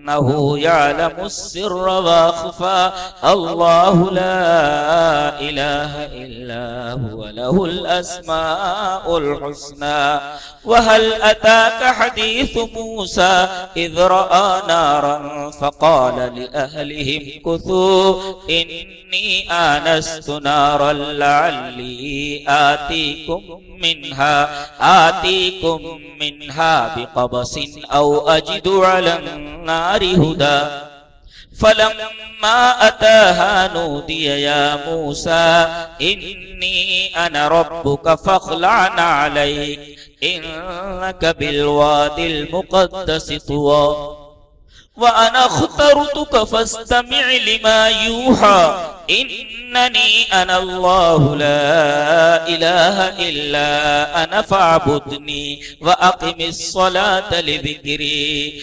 إنه يعلم السر واخفى الله لا إله إلا هو، له الأسماء الحسنى. وهل أتاك حديث موسى؟ إذ رأى نارا فقال لأهلهم كثوا. إني آنست نارا لعلي آتيكم منها. آتيكم منها بقبس أو أجد على النار هدى فلما أتاها نودي يا موسى إني أنا ربك فاخلعن عليك إنك بالواد المقدس طوى وأنا اخترتك فاستمع لما يوحى إنني أنا الله لا إله إلا أنا فاعبدني وأقم الصلاة لذكري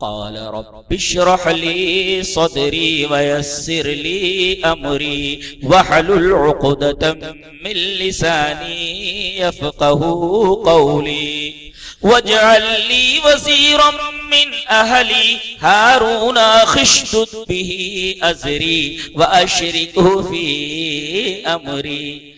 قال رب اشرح لي صدري ويسر لي أمري وحلل عقدة من لساني يفقه قولي واجعل لي وزيرا من أهلي هارون خشدد به أزري وأشركه في أمري